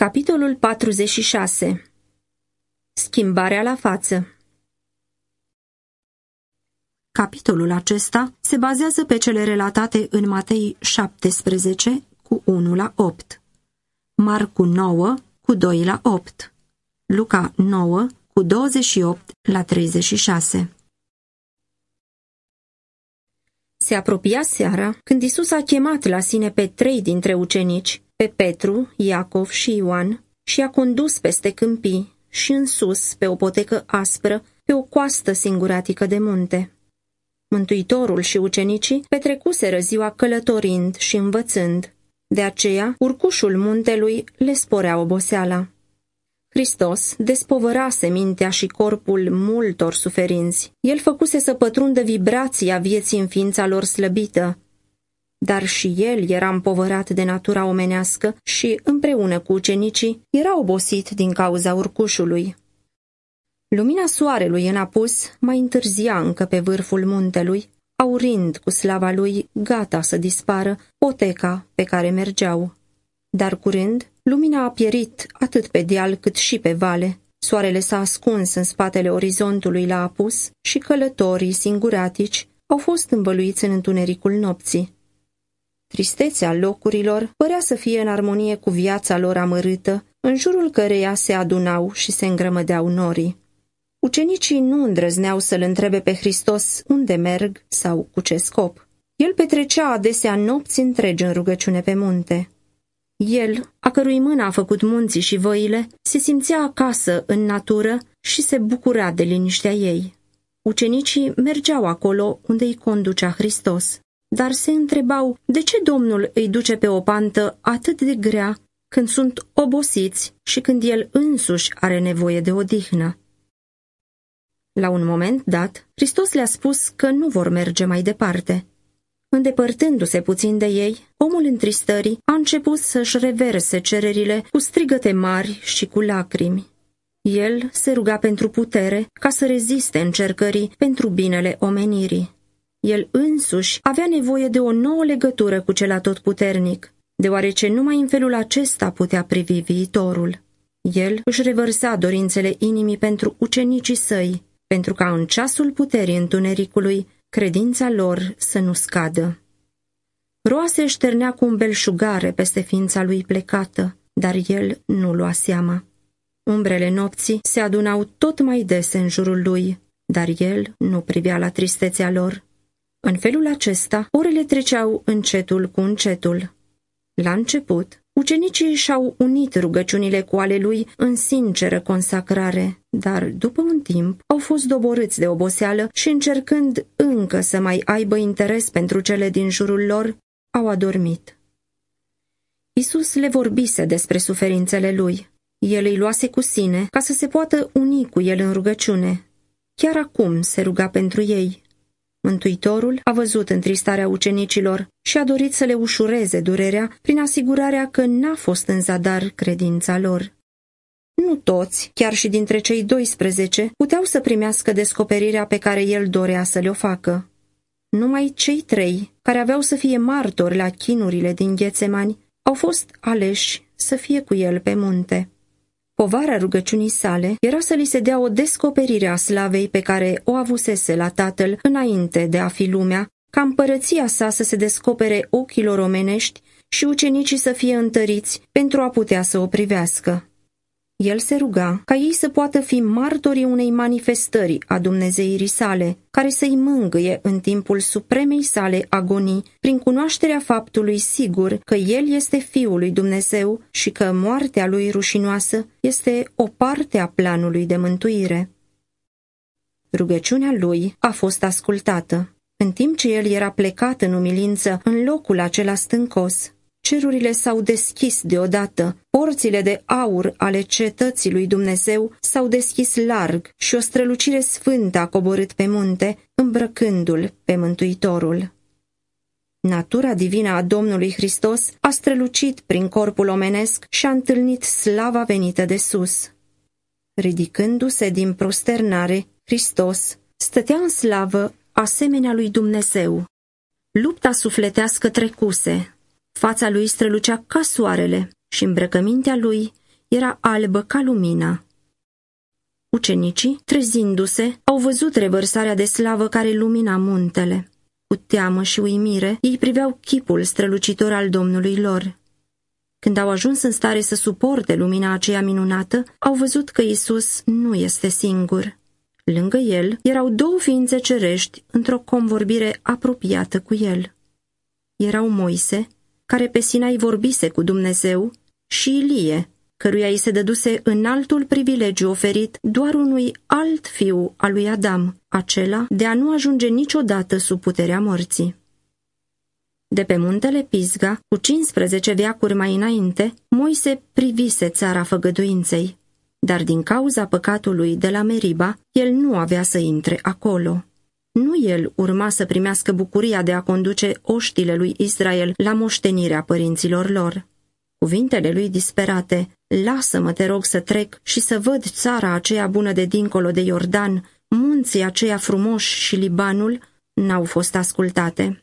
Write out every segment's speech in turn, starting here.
Capitolul 46 Schimbarea la față. Capitolul acesta se bazează pe cele relatate în Matei 17 cu 1 la 8, Marcu 9 cu 2 la 8, Luca 9 cu 28 la 36. Se apropia seara când Isus a chemat la sine pe trei dintre ucenici pe Petru, Iacov și Ioan și a condus peste câmpii și în sus, pe o potecă aspră, pe o coastă singuratică de munte. Mântuitorul și ucenicii petrecuseră ziua călătorind și învățând. De aceea, urcușul muntelui le sporea oboseala. Hristos despovărase mintea și corpul multor suferinți. El făcuse să pătrundă vibrația vieții în ființa lor slăbită, dar și el era împovărat de natura omenească și, împreună cu ucenicii, era obosit din cauza urcușului. Lumina soarelui în apus mai întârzia încă pe vârful muntelui, aurind cu slava lui, gata să dispară, poteca pe care mergeau. Dar curând, lumina a pierit atât pe deal cât și pe vale. Soarele s-a ascuns în spatele orizontului la apus și călătorii singuratici au fost învăluiți în întunericul nopții. Tristețea locurilor părea să fie în armonie cu viața lor amărâtă, în jurul căreia se adunau și se îngrămădeau norii. Ucenicii nu îndrăzneau să-L întrebe pe Hristos unde merg sau cu ce scop. El petrecea adesea nopți întregi în rugăciune pe munte. El, a cărui mână a făcut munții și văile, se simțea acasă în natură și se bucura de liniștea ei. Ucenicii mergeau acolo unde îi conducea Hristos dar se întrebau de ce Domnul îi duce pe o pantă atât de grea când sunt obosiți și când el însuși are nevoie de odihnă. La un moment dat, Hristos le-a spus că nu vor merge mai departe. Îndepărtându-se puțin de ei, omul întristării a început să-și reverse cererile cu strigăte mari și cu lacrimi. El se ruga pentru putere ca să reziste încercării pentru binele omenirii. El însuși avea nevoie de o nouă legătură cu cel atotputernic, deoarece numai în felul acesta putea privi viitorul. El își revărsa dorințele inimii pentru ucenicii săi, pentru ca în ceasul puterii întunericului credința lor să nu scadă. Roa se șternea cu un belșugare peste ființa lui plecată, dar el nu lua seama. Umbrele nopții se adunau tot mai des în jurul lui, dar el nu privea la tristețea lor. În felul acesta, orele treceau încetul cu încetul. La început, ucenicii și-au unit rugăciunile cu ale lui în sinceră consacrare, dar după un timp au fost doborâți de oboseală și încercând încă să mai aibă interes pentru cele din jurul lor, au adormit. Isus le vorbise despre suferințele lui. El îi luase cu sine ca să se poată uni cu el în rugăciune. Chiar acum se ruga pentru ei. Mântuitorul a văzut întristarea ucenicilor și a dorit să le ușureze durerea prin asigurarea că n-a fost în zadar credința lor. Nu toți, chiar și dintre cei 12, puteau să primească descoperirea pe care el dorea să le-o facă. Numai cei trei, care aveau să fie martori la chinurile din Ghețemani, au fost aleși să fie cu el pe munte. Povara rugăciunii sale era să li se dea o descoperire a slavei pe care o avusese la tatăl înainte de a fi lumea, ca împărăția sa să se descopere ochilor omenești și ucenicii să fie întăriți pentru a putea să o privească. El se ruga ca ei să poată fi martorii unei manifestări a Dumnezeirii sale, care să-i mângâie în timpul supremei sale agonii, prin cunoașterea faptului sigur că El este Fiul lui Dumnezeu și că moartea lui rușinoasă este o parte a planului de mântuire. Rugăciunea lui a fost ascultată. În timp ce el era plecat în umilință în locul acela stâncos, Cerurile s-au deschis deodată, porțile de aur ale cetății lui Dumnezeu s-au deschis larg și o strălucire sfântă a coborât pe munte, îmbrăcându-l pe Mântuitorul. Natura divină a Domnului Hristos a strălucit prin corpul omenesc și a întâlnit slava venită de sus. Ridicându-se din prosternare, Hristos stătea în slavă asemenea lui Dumnezeu. Lupta sufletească trecuse, Fața lui strălucea ca soarele și îmbrăcămintea lui era albă ca lumina. Ucenicii, trezindu-se, au văzut revărsarea de slavă care lumina muntele. Cu teamă și uimire, ei priveau chipul strălucitor al Domnului lor. Când au ajuns în stare să suporte lumina aceea minunată, au văzut că Isus nu este singur. Lângă el erau două ființe cerești într-o convorbire apropiată cu el. Erau Moise, care pe Sinai vorbise cu Dumnezeu, și Ilie, căruia îi se dăduse înaltul privilegiu oferit doar unui alt fiu al lui Adam, acela de a nu ajunge niciodată sub puterea morții. De pe muntele Pisga, cu 15 veacuri mai înainte, Moise privise țara făgăduinței, dar din cauza păcatului de la Meriba, el nu avea să intre acolo. Nu el urma să primească bucuria de a conduce oștile lui Israel la moștenirea părinților lor. Cuvintele lui disperate, lasă-mă, te rog, să trec și să văd țara aceea bună de dincolo de Iordan, munții aceia frumoși și Libanul, n-au fost ascultate.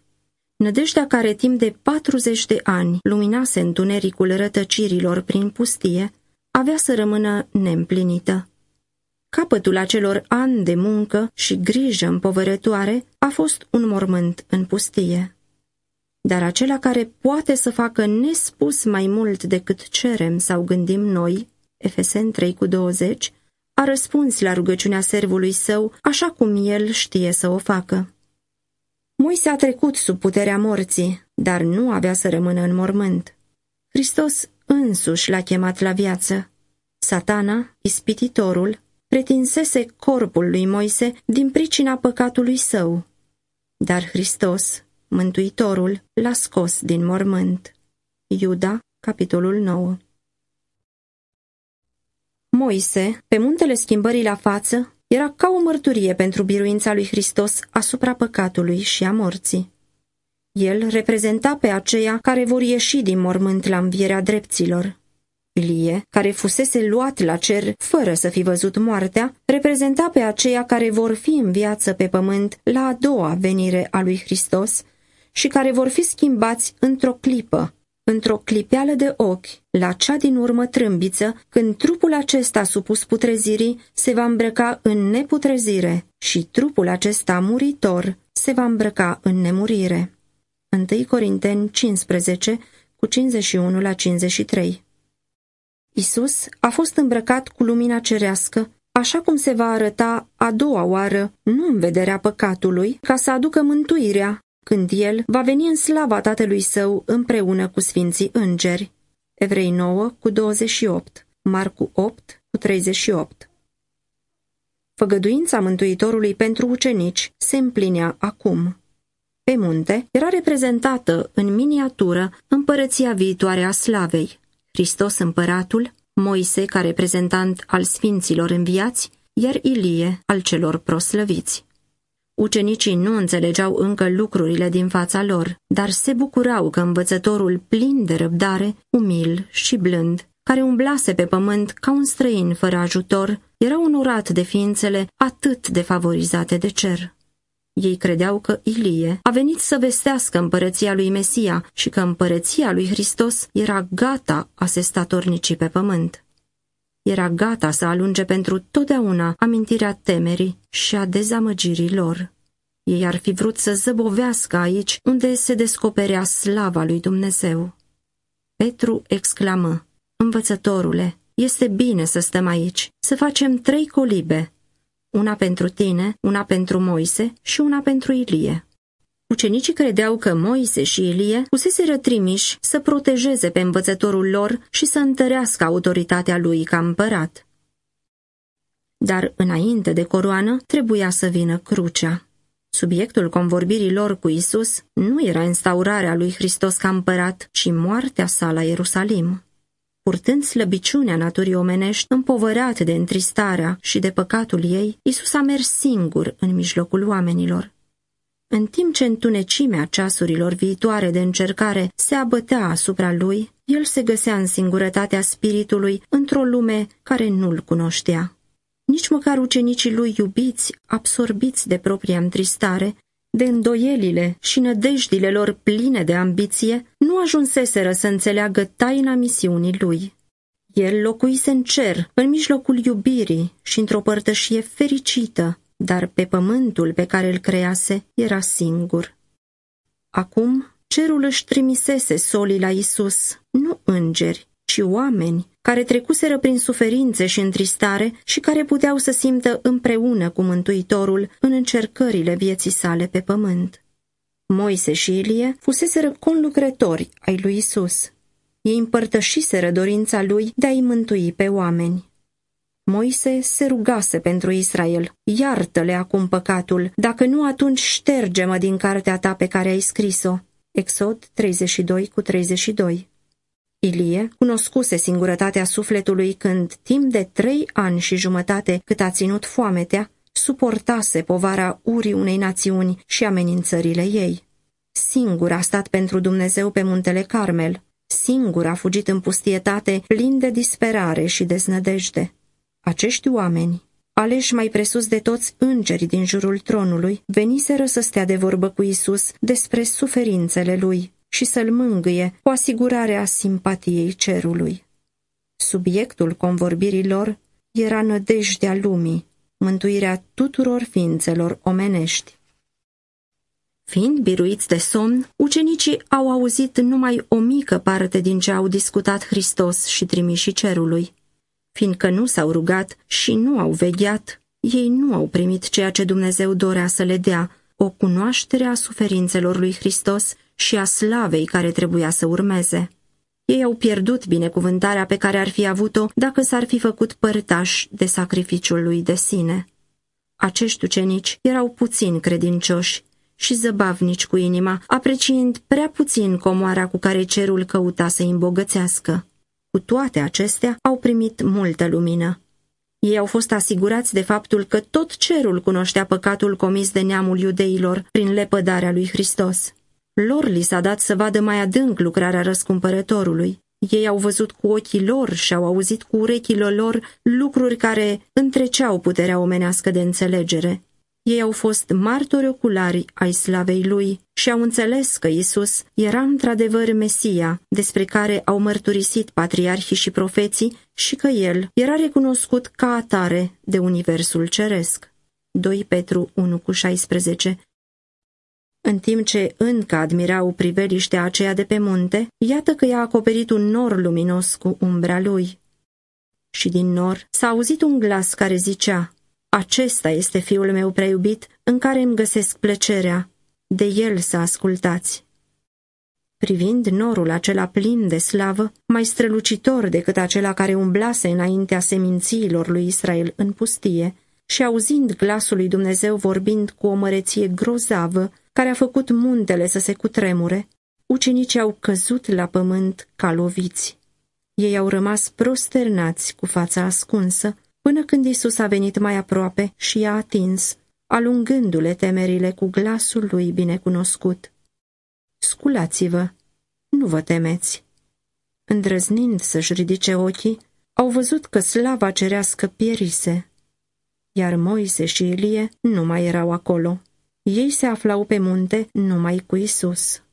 Nădejdea care timp de 40 de ani luminase întunericul rătăcirilor prin pustie, avea să rămână neîmplinită. Capătul acelor ani de muncă și grijă împovărătoare a fost un mormânt în pustie. Dar acela care poate să facă nespus mai mult decât cerem sau gândim noi, Efesen 3 cu 20, a răspuns la rugăciunea servului său așa cum el știe să o facă. Moise a trecut sub puterea morții, dar nu avea să rămână în mormânt. Hristos însuși l-a chemat la viață. Satana, ispititorul, pretinsese corpul lui Moise din pricina păcatului său. Dar Hristos, Mântuitorul, l-a scos din mormânt. Iuda, capitolul 9 Moise, pe muntele schimbării la față, era ca o mărturie pentru biruința lui Hristos asupra păcatului și a morții. El reprezenta pe aceia care vor ieși din mormânt la învierea drepților. Ilie, care fusese luat la cer fără să fi văzut moartea, reprezenta pe aceia care vor fi în viață pe pământ la a doua venire a lui Hristos și care vor fi schimbați într-o clipă, într-o clipeală de ochi, la cea din urmă trâmbiță, când trupul acesta supus putrezirii se va îmbrăca în neputrezire și trupul acesta muritor se va îmbrăca în nemurire. 1 Corinteni 15, cu 51 la 53 Isus a fost îmbrăcat cu lumina cerească, așa cum se va arăta a doua oară, nu în vederea păcatului, ca să aducă mântuirea, când el va veni în slava Tatălui Său împreună cu Sfinții Îngeri. Evrei 9 cu 28, Marcu 8 cu 38 Făgăduința Mântuitorului pentru ucenici se împlinea acum. Pe munte era reprezentată în miniatură împărăția viitoare a slavei. Hristos împăratul, Moise ca reprezentant al sfinților înviați, iar Ilie al celor proslăviți. Ucenicii nu înțelegeau încă lucrurile din fața lor, dar se bucurau că învățătorul plin de răbdare, umil și blând, care umblase pe pământ ca un străin fără ajutor, era onorat de ființele atât de favorizate de cer. Ei credeau că Ilie a venit să vestească împărăția lui Mesia și că împărăția lui Hristos era gata a se statornici pe pământ. Era gata să alunge pentru totdeauna amintirea temerii și a dezamăgirii lor. Ei ar fi vrut să zăbovească aici unde se descoperea slava lui Dumnezeu. Petru exclamă, Învățătorule, este bine să stăm aici, să facem trei colibe, una pentru tine, una pentru Moise și una pentru Ilie. Ucenicii credeau că Moise și Ilie fuseseră trimiși să protejeze pe învățătorul lor și să întărească autoritatea lui ca împărat. Dar înainte de coroană trebuia să vină crucea. Subiectul convorbirii lor cu Isus nu era instaurarea lui Hristos ca împărat, ci moartea sa la Ierusalim. Purtând slăbiciunea naturii omenești, împovărat de întristarea și de păcatul ei, Isus a mers singur în mijlocul oamenilor. În timp ce întunecimea ceasurilor viitoare de încercare se abătea asupra lui, el se găsea în singurătatea spiritului într-o lume care nu-l cunoștea. Nici măcar ucenicii lui iubiți, absorbiți de propria întristare, de îndoielile și nădejdile lor pline de ambiție, nu ajunseseră să înțeleagă taina misiunii lui. El locuise în cer, în mijlocul iubirii și într-o părtășie fericită, dar pe pământul pe care îl crease era singur. Acum, cerul își trimisese solii la Isus, nu îngeri, ci oameni care trecuseră prin suferințe și întristare și care puteau să simtă împreună cu Mântuitorul în încercările vieții sale pe pământ. Moise și Ilie fuseseră conlucrători ai lui Isus. Ei împărtășiseră dorința lui de a-i mântui pe oameni. Moise se rugase pentru Israel, iartă-le acum păcatul, dacă nu atunci șterge-mă din cartea ta pe care ai scris-o. Exod 32 cu 32 Ilie cunoscuse singurătatea sufletului când, timp de trei ani și jumătate cât a ținut foametea, suportase povara urii unei națiuni și amenințările ei. Singur a stat pentru Dumnezeu pe muntele Carmel, singur a fugit în pustietate, plin de disperare și deznădejde. Acești oameni, aleși mai presus de toți îngerii din jurul tronului, veniseră să stea de vorbă cu Isus despre suferințele lui și să-l mângâie cu asigurarea simpatiei cerului. Subiectul convorbirilor era nădejdea lumii, mântuirea tuturor ființelor omenești. Fiind biruiți de somn, ucenicii au auzit numai o mică parte din ce au discutat Hristos și trimișii cerului. Fiindcă nu s-au rugat și nu au vegheat, ei nu au primit ceea ce Dumnezeu dorea să le dea, o cunoaștere a suferințelor lui Hristos și a slavei care trebuia să urmeze. Ei au pierdut binecuvântarea pe care ar fi avut-o dacă s-ar fi făcut părtași de sacrificiul lui de sine. Acești ucenici erau puțin credincioși și zăbavnici cu inima, apreciind prea puțin comoara cu care cerul căuta să îi îmbogățească. Cu toate acestea, au primit multă lumină. Ei au fost asigurați de faptul că tot cerul cunoștea păcatul comis de neamul iudeilor prin lepădarea lui Hristos. Lor li s-a dat să vadă mai adânc lucrarea răscumpărătorului. Ei au văzut cu ochii lor și au auzit cu urechile lor lucruri care întreceau puterea omenească de înțelegere. Ei au fost martori oculari ai slavei lui și au înțeles că Isus era într-adevăr Mesia, despre care au mărturisit patriarhii și profeții și că el era recunoscut ca atare de Universul Ceresc. 2 Petru 1 cu 16 În timp ce încă admirau priveliștea aceea de pe munte, iată că i-a acoperit un nor luminos cu umbra lui. Și din nor s-a auzit un glas care zicea, acesta este fiul meu preiubit, în care îmi găsesc plăcerea. De el să ascultați. Privind norul acela plin de slavă, mai strălucitor decât acela care umblase înaintea semințiilor lui Israel în pustie, și auzind glasul lui Dumnezeu vorbind cu o măreție grozavă, care a făcut muntele să se cutremure, ucenicii au căzut la pământ ca loviți. Ei au rămas prosternați cu fața ascunsă, până când Isus a venit mai aproape și i-a atins, alungându-le temerile cu glasul lui binecunoscut. Sculați-vă, nu vă temeți. Îndrăznind să-și ridice ochii, au văzut că slava cerească pierise, iar Moise și Ilie nu mai erau acolo. Ei se aflau pe munte numai cu Isus.